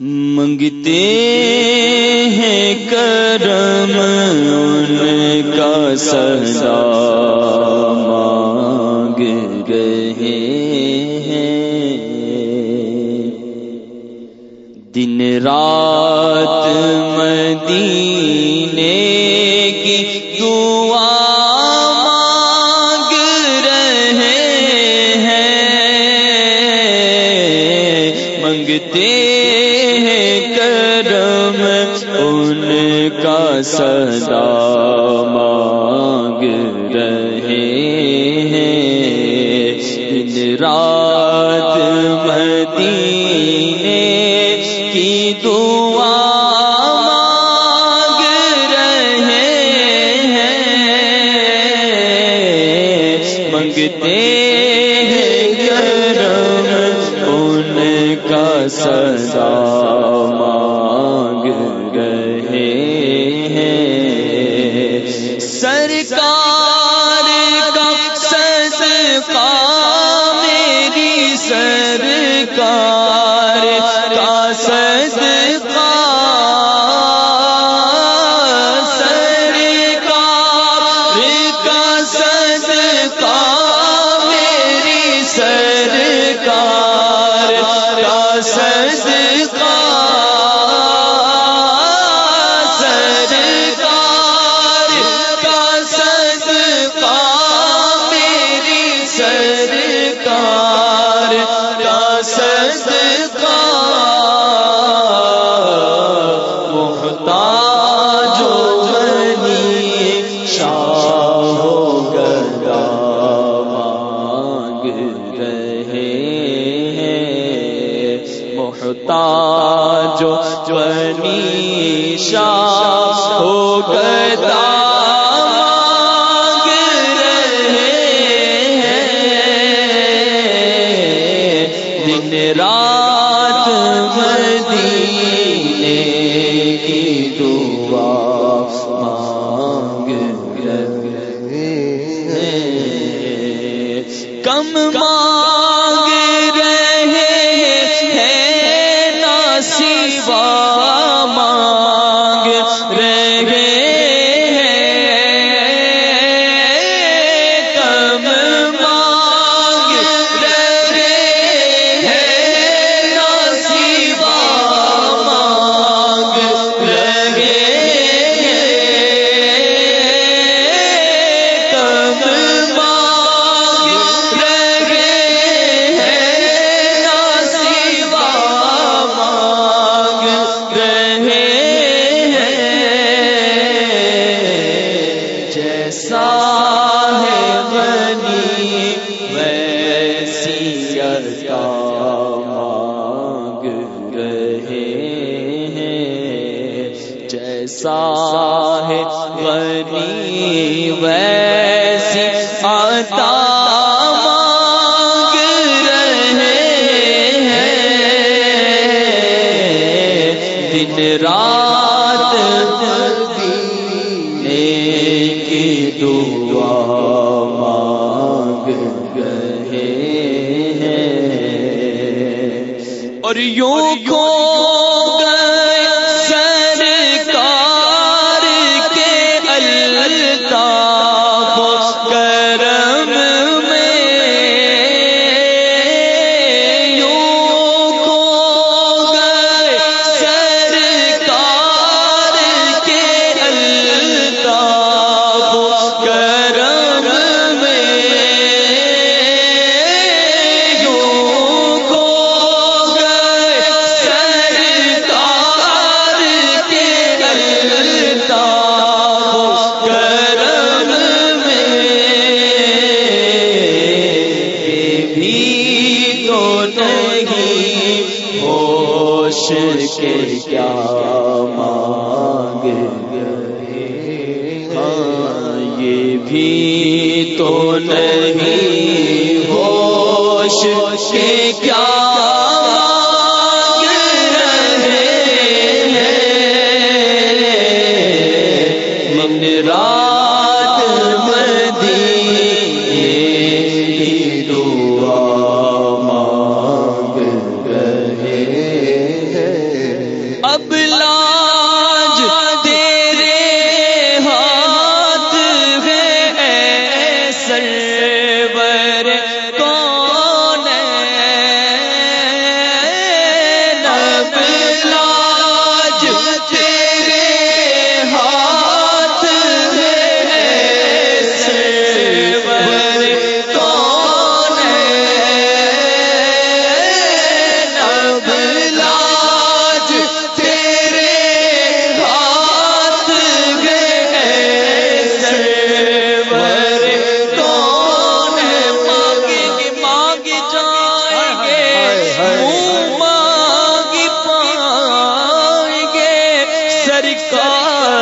منگتے ہیں کرم ان کا سزا مانگ رہے ہیں۔ دن رات مدینے کی دعا مدینے کی دعا مانگ رہے ہیں۔ منگتے ہیں کرم ان کا سزا مانگ رہے ہیں۔ سرکار سرکار محتاج بنی شاہ گدا گدا رہے ہیں۔ دن رات نصیبہ جیسا ہے غنی، ویسی عطا مانگ رہے ہیں۔ دن رات مدینے کی دعا مانگ رہے ہیں۔ اور یوں کھو ہوش کے کیا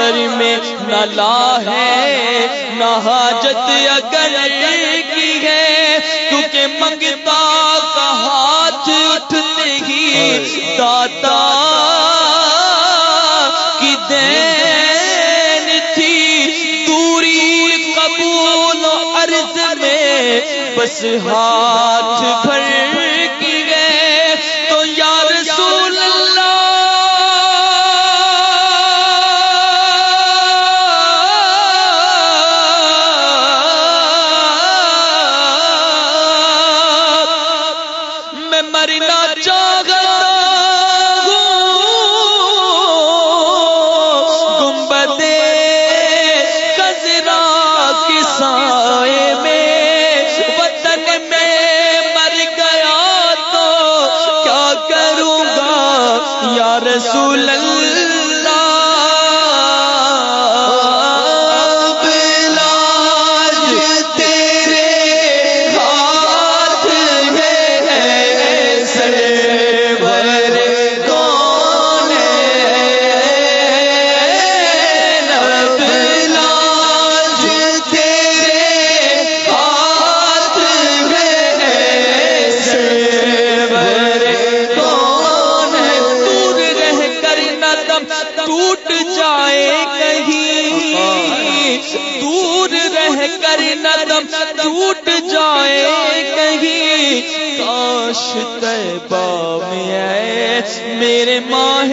اگر میں نہ لا ہے، نہ حاجت اگر کی ہے، کیونکہ منگتا کا ہاتھ اٹھتے ہی داتا کی دین تھی، دوری قبول عرض میں بس ہاتھ بھر ٹوٹ جائے کہیں، دور رہ کر ندم ٹوٹ جائے کہیں۔ کاش تیبا میں ہے میرے ماہ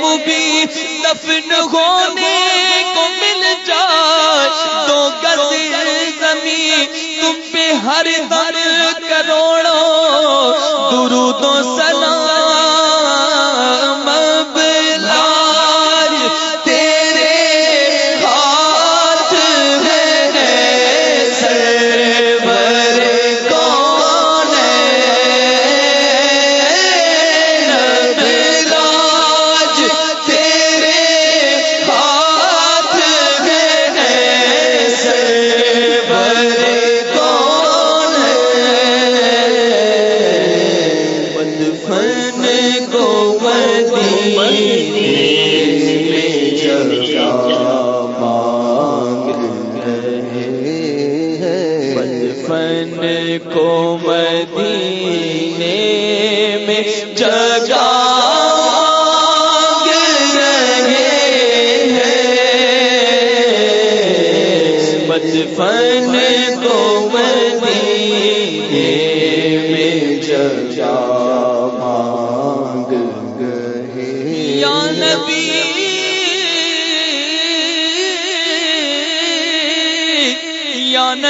مبی دفن ہونے کو مل جائے۔ تو گز زمین تم پہ ہر دم کروڑوں۔ درود و سلام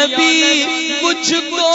نبی مجھ کو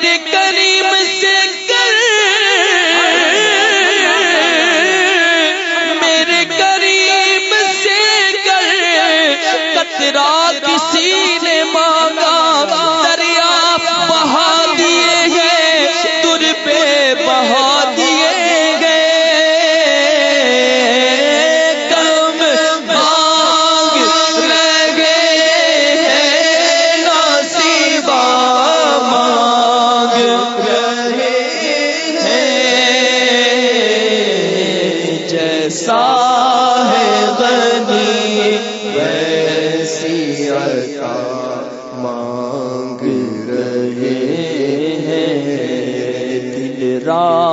کر دل